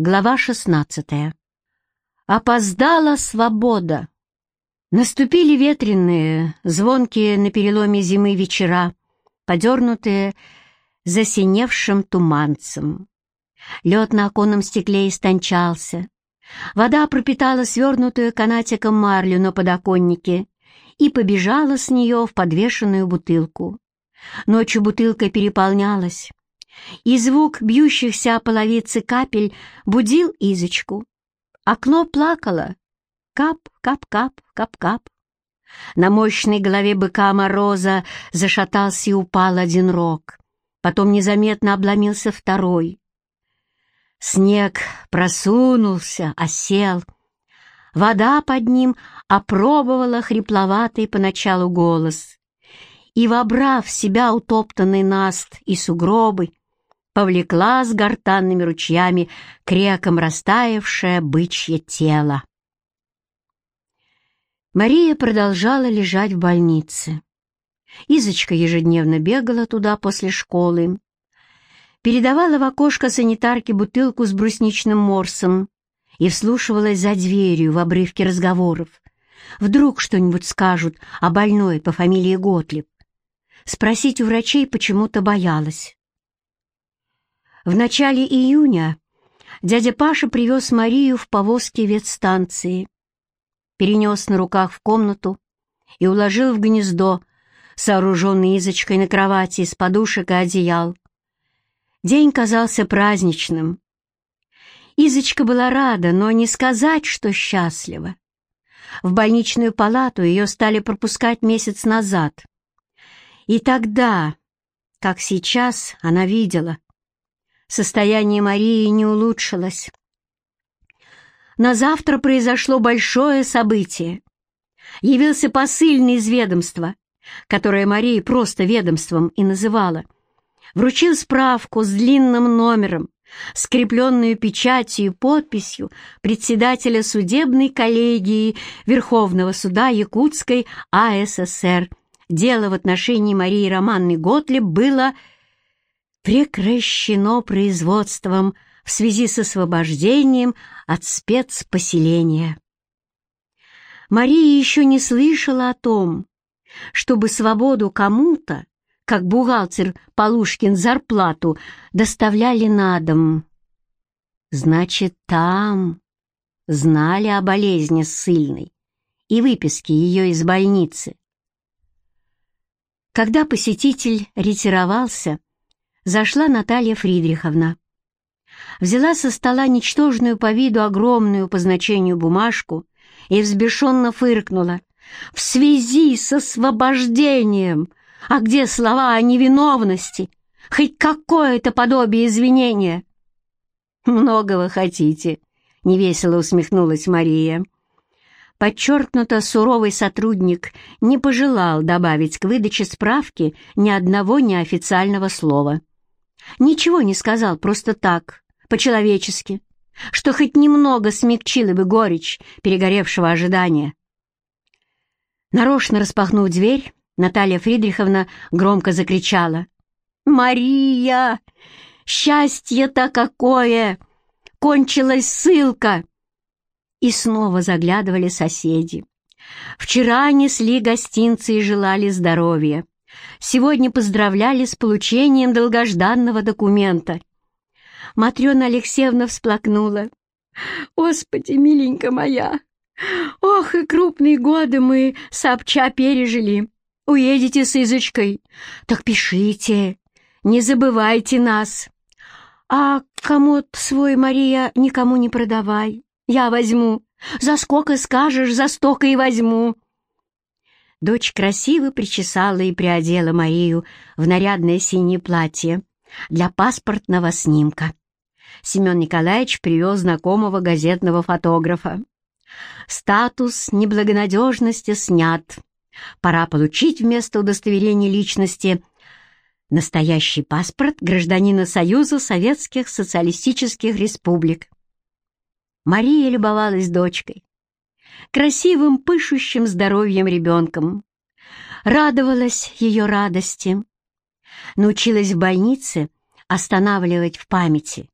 Глава шестнадцатая. Опоздала свобода. Наступили ветреные, звонкие на переломе зимы вечера, подернутые засиневшим туманцем. Лед на оконном стекле истончался. Вода пропитала свернутую канатиком марлю на подоконнике и побежала с нее в подвешенную бутылку. Ночью бутылка переполнялась, и звук бьющихся о половицы капель будил Изочку. Окно плакало. Кап, кап, кап, кап, кап. На мощной голове быка Мороза зашатался и упал один рог. Потом незаметно обломился второй. Снег просунулся, осел. Вода под ним опробовала хрипловатый поначалу голос. И, вобрав в себя утоптанный наст и сугробы, повлекла с гортанными ручьями к рекам растаявшее бычье тело. Мария продолжала лежать в больнице. Изочка ежедневно бегала туда после школы, передавала в окошко санитарке бутылку с брусничным морсом и вслушивалась за дверью в обрывке разговоров. Вдруг что-нибудь скажут о больной по фамилии Готлиб. Спросить у врачей почему-то боялась. В начале июня дядя Паша привез Марию в повозке ветстанции, перенес на руках в комнату и уложил в гнездо, сооруженный Изочкой на кровати из подушек и одеял. День казался праздничным. Изочка была рада, но не сказать, что счастлива. В больничную палату ее стали пропускать месяц назад. И тогда, как сейчас, она видела, состояние Марии не улучшилось. На завтра произошло большое событие. Явился посыльный из ведомства, которое Мария просто ведомством и называла — вручил справку с длинным номером, скрепленную печатью и подписью председателя судебной коллегии Верховного суда Якутской АССР. Дело в отношении Марии Романны Готлеб было прекращено производством в связи с освобождением от спецпоселения. Мария еще не слышала о том, чтобы свободу кому-то как бухгалтер Полушкин зарплату доставляли на дом. Значит, там знали о болезни ссыльной и выписке ее из больницы. Когда посетитель ретировался, зашла Наталья Фридриховна. Взяла со стола ничтожную по виду огромную по значению бумажку и взбешенно фыркнула. «В связи с освобождением а где слова о невиновности? Хоть какое-то подобие извинения?» «Много вы хотите», — невесело усмехнулась Мария. Подчеркнуто суровый сотрудник не пожелал добавить к выдаче справки ни одного неофициального слова. Ничего не сказал просто так, по-человечески, что хоть немного смягчило бы горечь перегоревшего ожидания. Нарочно распахнув дверь, Наталья Фридриховна громко закричала. «Мария! Счастье-то какое! Кончилась ссылка!» И снова заглядывали соседи. Вчера несли гостинцы и желали здоровья. Сегодня поздравляли с получением долгожданного документа. Матрена Алексеевна всплакнула. «Господи, миленька моя! Ох, и крупные годы мы сообща пережили!» Уедете с Изочкой? Так пишите, не забывайте нас. А комод свой, Мария, никому не продавай. Я возьму. За сколько скажешь, за столько и возьму. Дочь красиво причесала и приодела Марию в нарядное синее платье для паспортного снимка. Семен Николаевич привез знакомого газетного фотографа. Статус неблагонадежности снят. Пора получить вместо удостоверения личности настоящий паспорт гражданина Союза Советских Социалистических Республик. Мария любовалась дочкой, красивым, пышущим здоровьем ребенком, радовалась ее радости, научилась в больнице останавливать в памяти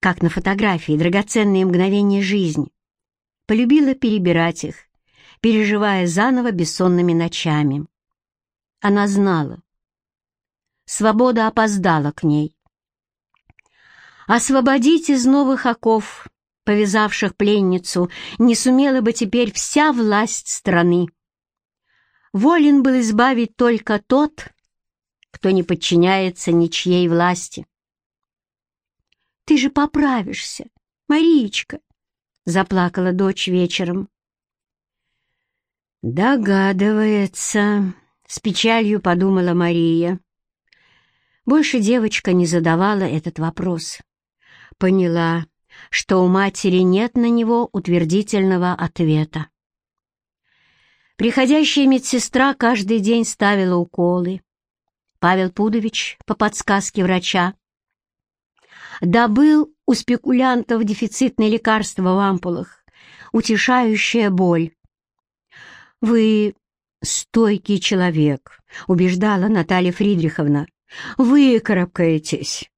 как на фотографии, драгоценные мгновения жизни. Полюбила перебирать их, переживая заново бессонными ночами. Она знала. Свобода опоздала к ней. Освободить из новых оков, повязавших пленницу, не сумела бы теперь вся власть страны. Волен был избавить только тот, кто не подчиняется ничьей власти. «Ты же поправишься, Мариечка!» — заплакала дочь вечером. «Догадывается», — с печалью подумала Мария. Больше девочка не задавала этот вопрос. Поняла, что у матери нет на него утвердительного ответа. Приходящая медсестра каждый день ставила уколы. Павел Пудович, по подсказке врача, добыл у спекулянтов дефицитное лекарство в ампулах, утешающая боль. «Вы стойкий человек», — убеждала Наталья Фридриховна. «Вы карабкаетесь».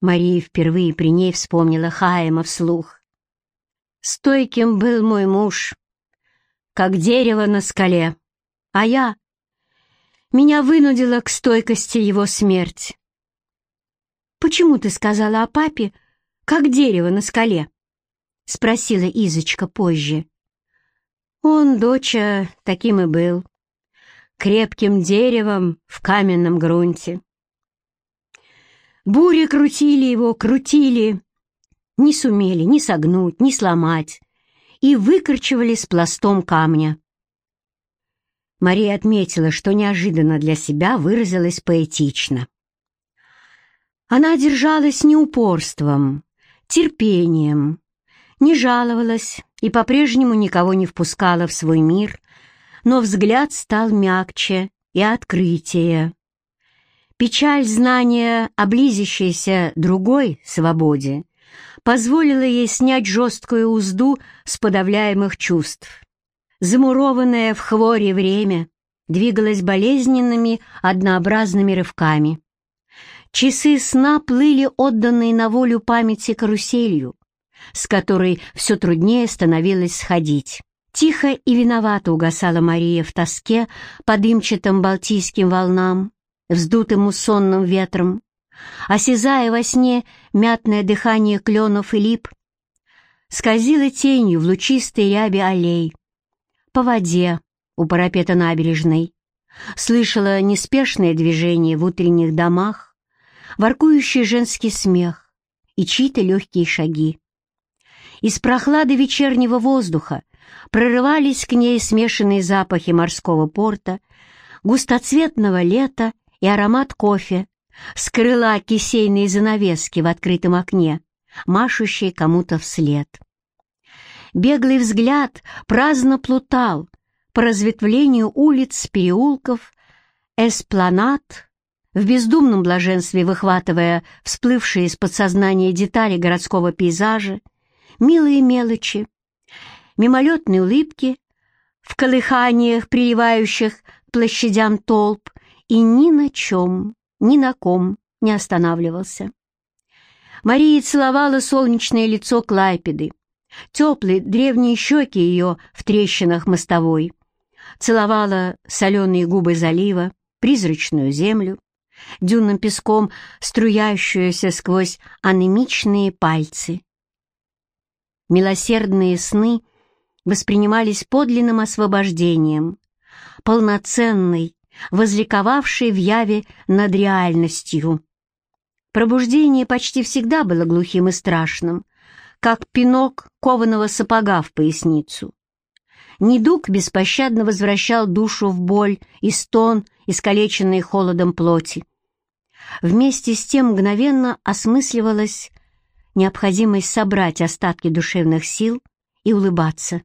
Мария впервые при ней вспомнила Хаема вслух. «Стойким был мой муж, как дерево на скале, а я... Меня вынудила к стойкости его смерть». «Почему ты сказала о папе, как дерево на скале?» — спросила Изочка позже. Он, доча, таким и был, крепким деревом в каменном грунте. Бури крутили его, крутили, не сумели ни согнуть, ни сломать, и выкорчевали с пластом камня. Мария отметила, что неожиданно для себя выразилась поэтично. Она держалась не упорством, терпением, не жаловалась и по-прежнему никого не впускала в свой мир, но взгляд стал мягче и открытие. Печаль знания о близящейся другой свободе позволила ей снять жесткую узду с подавляемых чувств. Замурованное в хворе время двигалось болезненными, однообразными рывками. Часы сна плыли отданные на волю памяти каруселью, с которой все труднее становилось сходить. Тихо и виновато угасала Мария в тоске по дымчатым балтийским волнам, вздутым муссонным ветром, осязая во сне мятное дыхание кленов и лип, скользила тенью в лучистой рябе аллей, по воде у парапета набережной, слышала неспешное движение в утренних домах, воркующий женский смех и чьи-то легкие шаги. Из прохлады вечернего воздуха прорывались к ней смешанные запахи морского порта, густоцветного лета и аромат кофе с крыла кисейные занавески в открытом окне, машущие кому-то вслед. Беглый взгляд праздно плутал по разветвлению улиц, переулков, эспланад, в бездумном блаженстве выхватывая всплывшие из подсознания детали городского пейзажа, милые мелочи, мимолетные улыбки в колыханиях, приливающих к площадям толп, и ни на чем, ни на ком не останавливался. Мария целовала солнечное лицо Клайпеды, теплые древние щеки ее в трещинах мостовой, целовала соленые губы залива, призрачную землю, дюнным песком струящуюся сквозь анемичные пальцы. Милосердные сны воспринимались подлинным освобождением, полноценной, возликовавшей в яве над реальностью. Пробуждение почти всегда было глухим и страшным, как пинок кованого сапога в поясницу. Недуг беспощадно возвращал душу в боль и стон, искалеченные холодом плоти. Вместе с тем мгновенно осмысливалась необходимость собрать остатки душевных сил и улыбаться.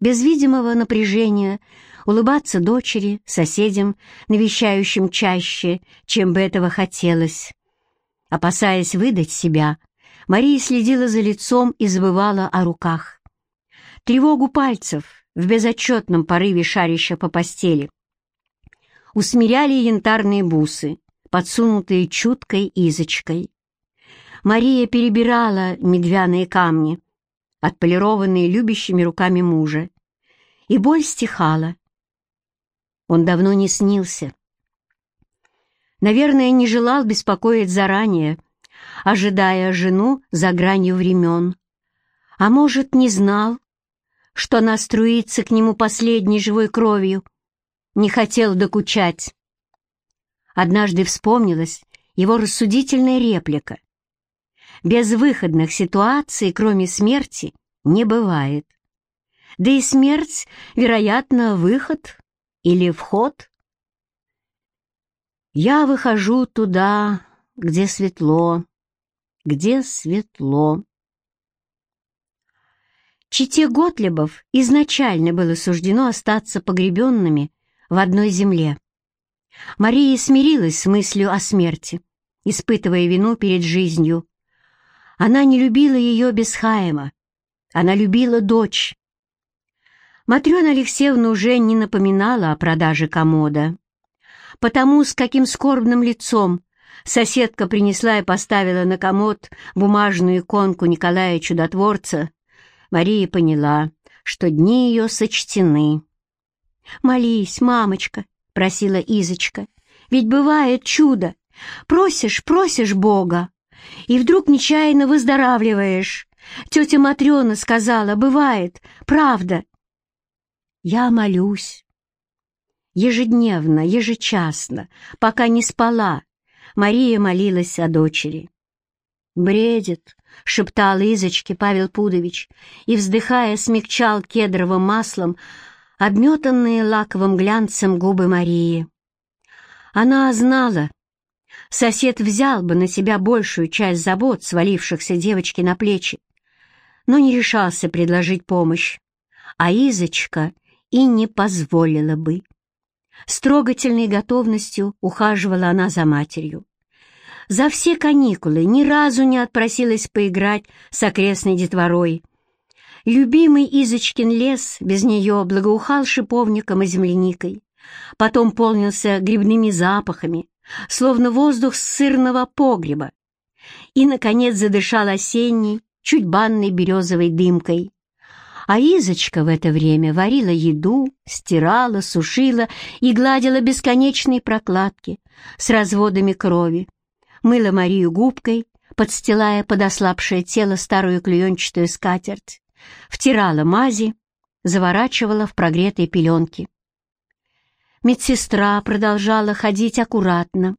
Без видимого напряжения улыбаться дочери, соседям, навещающим чаще, чем бы этого хотелось. Опасаясь выдать себя, Мария следила за лицом и забывала о руках. Тревогу пальцев в безотчетном порыве шарища по постели усмиряли янтарные бусы, подсунутые чуткой изочкой. Мария перебирала медвяные камни, отполированные любящими руками мужа, и боль стихала. Он давно не снился. Наверное, не желал беспокоить заранее, ожидая жену за гранью времен. А может, не знал, что она струится к нему последней живой кровью, не хотел докучать. Однажды вспомнилась его рассудительная реплика. Безвыходных ситуаций, кроме смерти, не бывает. Да и смерть, вероятно, выход или вход. Я выхожу туда, где светло, где светло. Чите Готлебов изначально было суждено остаться погребенными в одной земле. Мария смирилась с мыслью о смерти, испытывая вину перед жизнью. Она не любила ее без Хаема, она любила дочь. Матрена Алексеевна уже не напоминала о продаже комода. Потому с каким скорбным лицом соседка принесла и поставила на комод бумажную иконку Николая Чудотворца, Мария поняла, что дни ее сочтены. «Молись, мамочка», — просила Изочка, — «ведь бывает чудо. Просишь, просишь Бога, и вдруг нечаянно выздоравливаешь. Тетя Матрена сказала, бывает, правда». «Я молюсь». Ежедневно, ежечасно, пока не спала, Мария молилась о дочери. «Бредит», — шептал Изочке Павел Пудович, и, вздыхая, смягчал кедровым маслом обметанные лаковым глянцем губы Марии. Она знала, сосед взял бы на себя большую часть забот, свалившихся девочке на плечи, но не решался предложить помощь, а Изочка и не позволила бы. С трогательной готовностью ухаживала она за матерью. За все каникулы ни разу не отпросилась поиграть с окрестной детворой. Любимый Изочкин лес без нее благоухал шиповником и земляникой. Потом полнился грибными запахами, словно воздух сырного погреба. И, наконец, задышал осенней, чуть банной березовой дымкой. А Изочка в это время варила еду, стирала, сушила и гладила бесконечные прокладки с разводами крови, мыла Марию губкой, подстилая под ослабшее тело старую клеенчатую скатерть, втирала мази, заворачивала в прогретые пеленки. Медсестра продолжала ходить аккуратно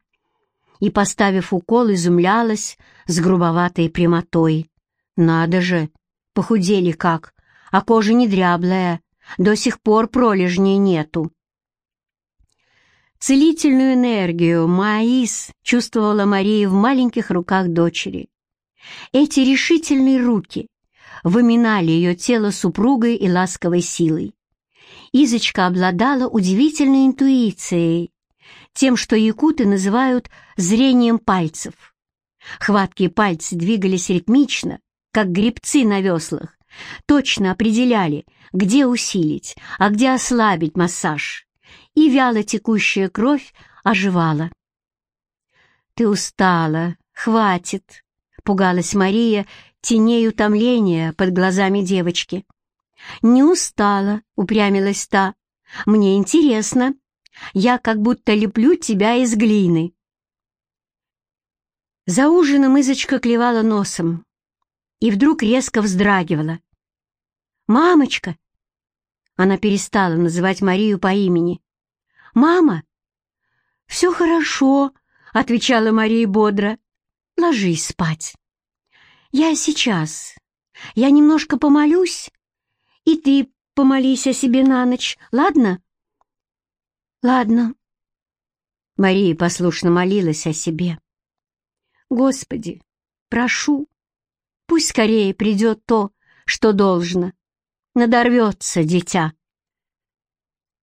и, поставив укол, изумлялась с грубоватой прямотой. «Надо же! Похудели как! А кожа не дряблая, до сих пор пролежней нету!» Целительную энергию Маис чувствовала Мария в маленьких руках дочери. Эти решительные руки выминали ее тело супругой и ласковой силой. Изочка обладала удивительной интуицией, тем, что якуты называют зрением пальцев. Хваткие пальцы двигались ритмично, как грибцы на веслах, точно определяли, где усилить, а где ослабить массаж и вяло текущая кровь оживала. «Ты устала, хватит», — пугалась Мария теней утомления под глазами девочки. «Не устала», — упрямилась та. «Мне интересно. Я как будто леплю тебя из глины». За ужином Изочка клевала носом и вдруг резко вздрагивала. «Мамочка!» Она перестала называть Марию по имени. «Мама!» «Все хорошо», — отвечала Мария бодро. «Ложись спать». «Я сейчас. Я немножко помолюсь, и ты помолись о себе на ночь, ладно?» «Ладно». Мария послушно молилась о себе. «Господи, прошу, пусть скорее придет то, что должно. Надорвется дитя».